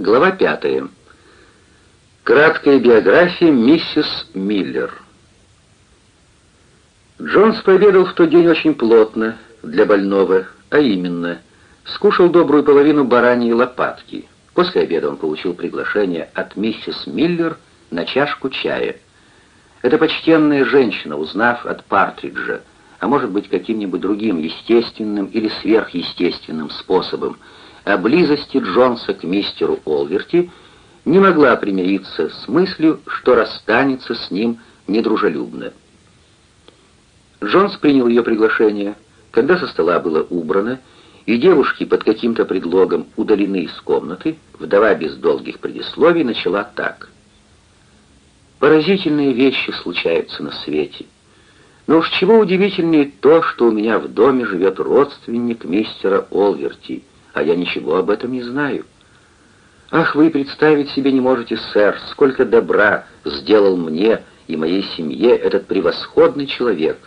Глава пятая. Краткая биография миссис Миллер. Джонс пообедал в тот день очень плотно для больного, а именно, скушал добрую половину бараньей лопатки. После обеда он получил приглашение от миссис Миллер на чашку чая. Эта почтенная женщина, узнав от Партриджа, а может быть каким-нибудь другим естественным или сверхъестественным способом, о близости Джонса к мистеру Олверти, не могла примириться с мыслью, что расстанется с ним недружелюбно. Джонс принял ее приглашение, когда со стола было убрано, и девушки под каким-то предлогом удалены из комнаты, вдова без долгих предисловий начала так. «Поразительные вещи случаются на свете. Но уж чего удивительнее то, что у меня в доме живет родственник мистера Олверти, а я ничего об этом не знаю. Ах, вы представить себе не можете, сэр, сколько добра сделал мне и моей семье этот превосходный человек.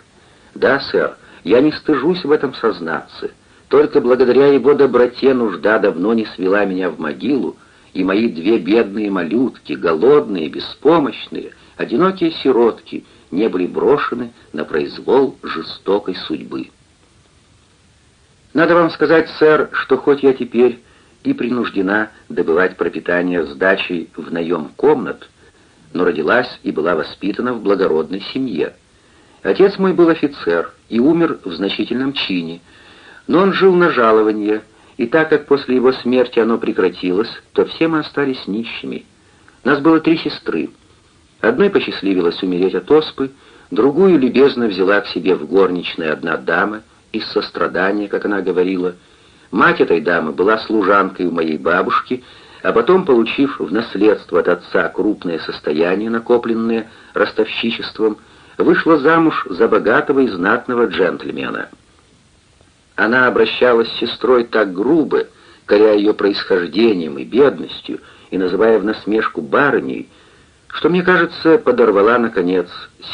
Да, сэр, я не стыжусь в этом сознаться. Только благодаря его доброте нужда давно не свела меня в могилу, и мои две бедные малютки, голодные, беспомощные, одинокие сиротки, не были брошены на произвол жестокой судьбы. Надо вам сказать, сэр, что хоть я теперь и принуждена добывать пропитание с дачей в наем комнат, но родилась и была воспитана в благородной семье. Отец мой был офицер и умер в значительном чине, но он жил на жалование, и так как после его смерти оно прекратилось, то все мы остались нищими. Нас было три сестры. Одной посчастливилось умереть от оспы, другую любезно взяла к себе в горничной одна дама — из сострадания, как она говорила. Мать этой дамы была служанкой у моей бабушки, а потом, получив в наследство от отца крупное состояние, накопленное ростовщичеством, вышла замуж за богатого и знатного джентльмена. Она обращалась с сестрой так грубо, коря ее происхождением и бедностью, и называя в насмешку барыней, что, мне кажется, подорвала, наконец,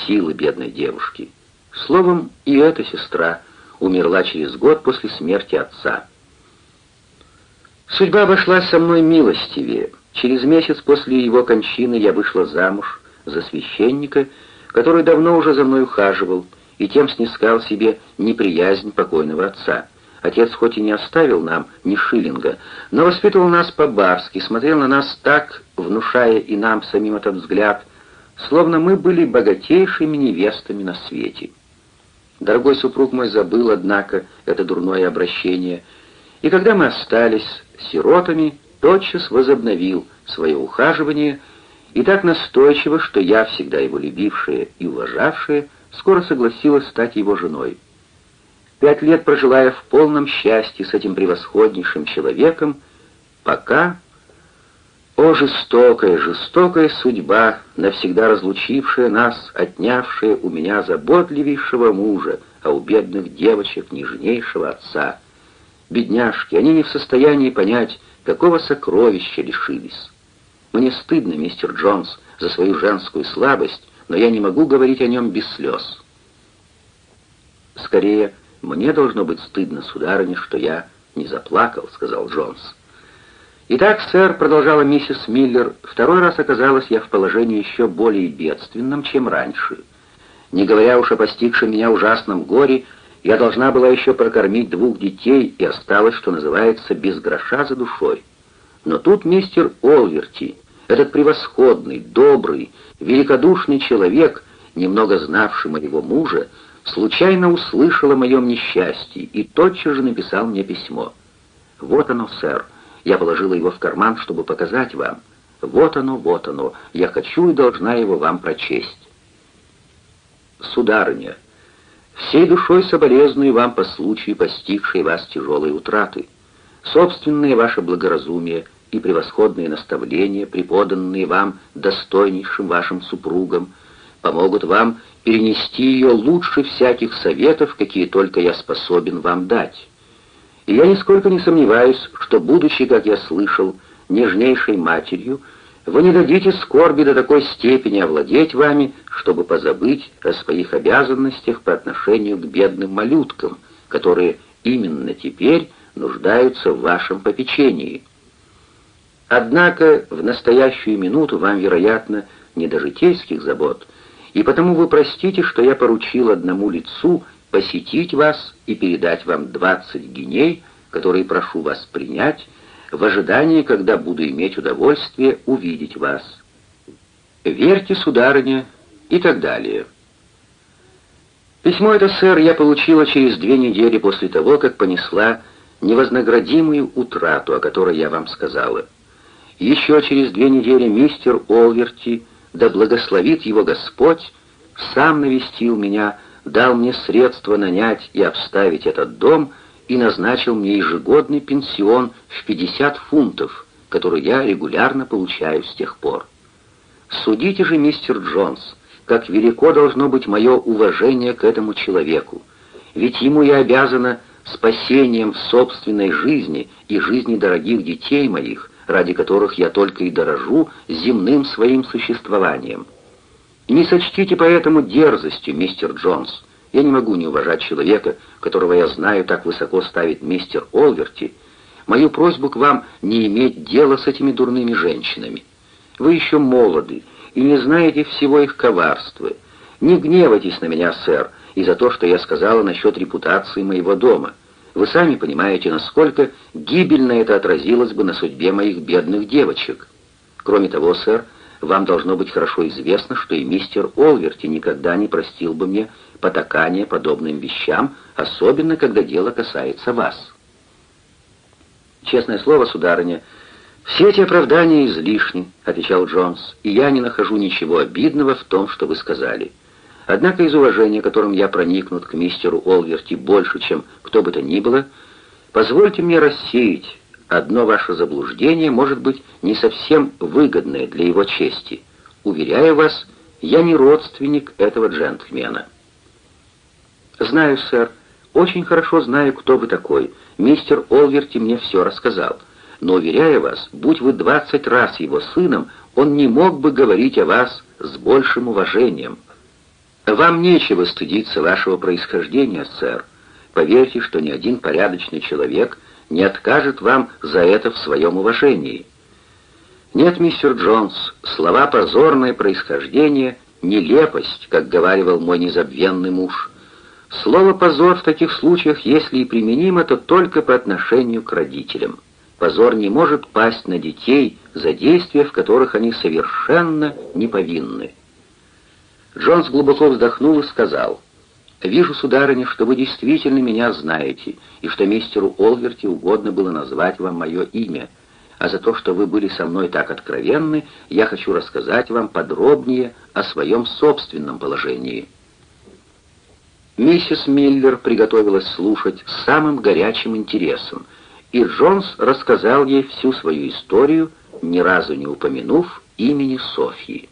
силы бедной девушки. Словом, и эта сестра умерла через год после смерти отца. Судьба обошлась со мной милостивее. Через месяц после его кончины я вышла замуж за священника, который давно уже за мной ухаживал, и тем снискал себе неприязнь покойного отца. Отец хоть и не оставил нам ни шиллинга, но воспитывал нас по-барски, смотрел на нас так, внушая и нам самим этот взгляд, словно мы были богатейшими невестами на свете. Дорогой супруг мой забыл, однако, это дурное обращение, и когда мы остались сиротами, тотчас возобновил свое ухаживание, и так настойчиво, что я, всегда его любившая и уважавшая, скоро согласилась стать его женой. Пять лет прожила я в полном счастье с этим превосходнейшим человеком, пока о, жестокая, жестокая судьба, навсегда разлучившая нас, отнявшая у меня заботливейшего мужа, а у бедных девочек нежнейшего отца. Бедняжки, они не в состоянии понять, какого сокровища лишились. Мне стыдно, мистер Джонс, за свою женскую слабость, но я не могу говорить о нем без слез. Скорее, мне должно быть стыдно, сударыня, что я не заплакал, сказал Джонс. «Итак, сэр», — продолжала миссис Миллер, — «второй раз оказалась я в положении еще более бедственном, чем раньше. Не говоря уж о постигшем меня ужасном горе, я должна была еще прокормить двух детей и осталась, что называется, без гроша за душой. Но тут мистер Олверти, этот превосходный, добрый, великодушный человек, немного знавший моего мужа, случайно услышал о моем несчастье и тотчас же написал мне письмо. «Вот оно, сэр». Я положила его в карман, чтобы показать вам. Вот оно, вот оно. Я хочу и должна его вам прочесть. Сударыня, всей душой соболезную вам по случаю постигшей вас тяжелой утраты. Собственное ваше благоразумие и превосходные наставления, преподанные вам достойнейшим вашим супругам, помогут вам перенести ее лучше всяких советов, какие только я способен вам дать. И я нисколько не сомневаюсь, что, будучи, как я слышал, нежнейшей матерью, вы не дадите скорби до такой степени овладеть вами, чтобы позабыть о своих обязанностях по отношению к бедным малюткам, которые именно теперь нуждаются в вашем попечении. Однако в настоящую минуту вам, вероятно, не до житейских забот, и потому вы простите, что я поручил одному лицу посетить вас и передать вам двадцать геней, которые прошу вас принять, в ожидании, когда буду иметь удовольствие увидеть вас. Верьте, сударыня, и так далее. Письмо это, сэр, я получила через две недели после того, как понесла невознаградимую утрату, о которой я вам сказала. Еще через две недели мистер Олверти, да благословит его Господь, сам навестил меня, дал мне средства нанять и обставить этот дом и назначил мне ежегодный пенсион в 50 фунтов, который я регулярно получаю с тех пор. Судите же, мистер Джонс, как велико должно быть мое уважение к этому человеку, ведь ему я обязана спасением собственной жизни и жизни дорогих детей моих, ради которых я только и дорожу земным своим существованием. Не сочтите поэтому дерзостью, мистер Джонс. Я не могу не уважать человека, которого я знаю так высоко ставит мистер Олверти. Мою просьбу к вам не иметь дела с этими дурными женщинами. Вы еще молоды и не знаете всего их коварства. Не гневайтесь на меня, сэр, и за то, что я сказала насчет репутации моего дома. Вы сами понимаете, насколько гибельно это отразилось бы на судьбе моих бедных девочек. Кроме того, сэр, вам должно быть хорошо известно, что и мистер Олверти никогда не простил бы мне потакание подобным вещам, особенно когда дело касается вас. Честное слово, сударыня, все эти оправдания излишни, отвечал Джонс, и я не нахожу ничего обидного в том, что вы сказали. Однако из уважения, которым я проникнут к мистеру Олверти больше, чем кто бы то ни было, позвольте мне рассеять одно ваше заблуждение, может быть, не совсем выгодное для его чести. Уверяю вас, я не родственник этого джентльмена. Знаю, сэр, очень хорошо знаю, кто вы такой. Мистер Олверти мне все рассказал. Но, уверяю вас, будь вы двадцать раз его сыном, он не мог бы говорить о вас с большим уважением. Вам нечего стыдиться вашего происхождения, сэр. Поверьте, что ни один порядочный человек не откажет вам за это в своем уважении. Нет, мистер Джонс, слова «позорное происхождение» — нелепость, как говаривал мой незабвенный муж. Слово «позор» в таких случаях, если и применимо, то только по отношению к родителям. Позор не может пасть на детей за действия, в которых они совершенно не повинны. Джонс глубоко вздохнул и сказал, «Вижу, сударыня, что вы действительно меня знаете, и что мистеру Олверти угодно было назвать вам мое имя, а за то, что вы были со мной так откровенны, я хочу рассказать вам подробнее о своем собственном положении». Миссис Миллер приготовилась слушать с самым горячим интересом, и Джонс рассказал ей всю свою историю, ни разу не упомянув имени Софьи.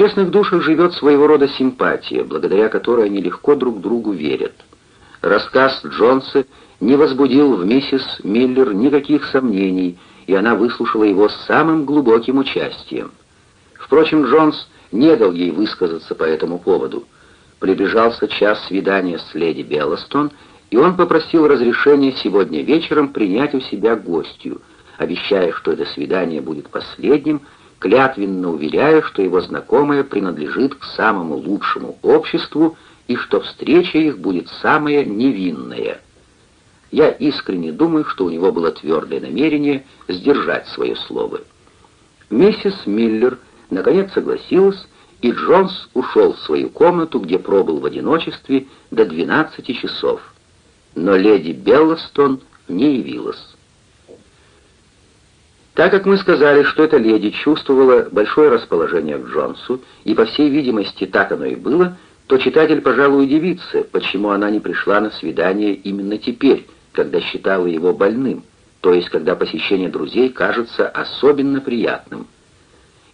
Честных душах живет своего рода симпатия, благодаря которой они легко друг другу верят. Рассказ Джонса не возбудил в миссис Миллер никаких сомнений, и она выслушала его с самым глубоким участием. Впрочем, Джонс не дал ей высказаться по этому поводу. Приближался час свидания с леди Беллостон, и он попросил разрешения сегодня вечером принять у себя гостью, обещая, что это свидание будет последним, клятвенно уверяя, что его знакомая принадлежит к самому лучшему обществу и что встреча их будет самая невинная. Я искренне думаю, что у него было твердое намерение сдержать свое слово. Миссис Миллер наконец согласилась, и Джонс ушел в свою комнату, где пробыл в одиночестве до 12 часов. Но леди Беллостон не явилась. Так как мы сказали, что эта леди чувствовала большое расположение к Джонсу, и по всей видимости так оно и было, то читатель, пожалуй, удивится, почему она не пришла на свидание именно теперь, когда считала его больным, то есть когда посещение друзей кажется особенно приятным.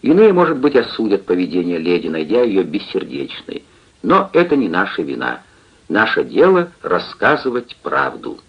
Иные, может быть, осудят поведение леди, найдя ее бессердечной, но это не наша вина. Наше дело — рассказывать правду.